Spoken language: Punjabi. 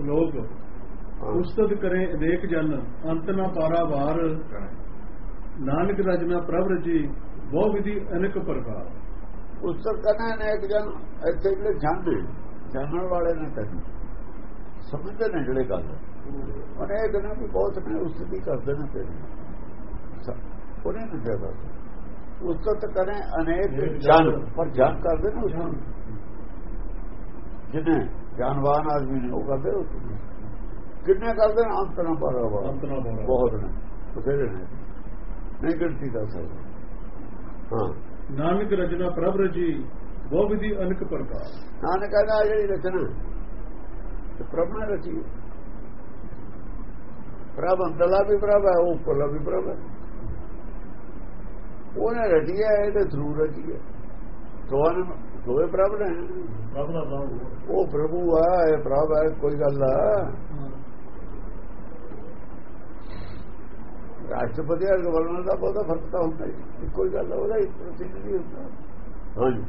ਸ਼ਲੋਕ। ਹਾਂ। ਉਸਤਤ ਕਰੇ ਅਨੇਕ ਜਨ ਅੰਤ ਨਾ ਪਾਰਾ ਵਾਰ। ਨਾਨਕ ਰਜਨਾ ਪ੍ਰਭ ਰਜੀ ਬਹੁ ਵਿਧੀ ਅਨੇਕ ਪ੍ਰਕਾਰ। ਉਸਤਤ ਕਰਨਾ ਅਨੇਕ ਜਨ ਇੱਥੇ ਜਿਹੜੇ ਨੇ ਜਾਣਨ ਵਾਲੇ ਨੇ ਕਰਨੀ ਸਮਝਦੇ ਨੇ ਜਿਹੜੇ ਗੱਲ। ਅਨੇਕ ਨੇ ਵੀ ਬਹੁਤ ਨੇ ਉਸਤਤੀ ਕਰਦੇ ਨੇ ਤੇਰੀ ਉਹਨੇ ਨਹੀਂ ਫਾਇਦਾ ਉਸਤਤ ਕਰੇ ਅਨੇਕ ਜਨ। ਪਰ ਜਨ ਕਰਦੇ ਨੇ ਉਸ ਜਿਹਨੇ ਜਾਨਵਾਨ ਆਦਮੀ ਨੇ ਉਹ ਕਰਦੇ। ਕਿੰਨੇ ਕਰਦੇ ਨੇ? ਅੰਤ ਨਾ ਪਾਰਾ ਅੰਤ ਨਾ ਪਾਰਾ। ਬਹੁਤ ਨੇ। ਬਥੇਰੇ ਨੇ। ਨਹੀਂ ਗਿਣਤੀ ਕਰ ਸਕਦੇ। ਹਾਂ। ਨਾਨਕ ਰਜਨਾ ਪ੍ਰਭ ਰਜੀ ਬਹੁ ਵਿਧੀ ਅਨੇਕ ਪ੍ਰਕਾਰ। ਨਾਨਕ ਕਹਿੰਦਾ ਜਿਹੜੀ ਰਚਨਾ ਤੇ ਪ੍ਰਭ ਨੇ ਰਚੀ। ਪ੍ਰਭ ਅੰਦਰਲਾ ਵੀ ਪ੍ਰਭ ਹੈ ਉਹ ਉੱਪਰਲਾ ਵੀ ਪ੍ਰਭ ਹੈ। ਉਹਨੇ ਰਚੀ ਹੈ ਇਹਦੇ ਥਰੂ ਰਚੀ ਹੈ। ਦੋਵਾਂ ਨੂੰ ਦੋਵੇਂ ਪ੍ਰਭ ਨੇ। ਉਹ ਪ੍ਰਭੂ ਆ ਇਹ ਪ੍ਰਭ ਹੈ ਕੋਈ ਗੱਲ ਆ। ਰਾਸ਼ਟਰਪਤੀ ਔਰ ਗਵਰਨਰ ਦਾ ਬਹੁਤਾ ਫ਼ਰਕ ਤਾਂ ਹੁੰਦਾ ਹੀ। ਹੀ ਗੱਲ ਆ, ਉਹਦਾ ਇੱਕ ਪ੍ਰਤੀਨਿਧੀ ਹੁੰਦਾ। ਹਾਂਜੀ।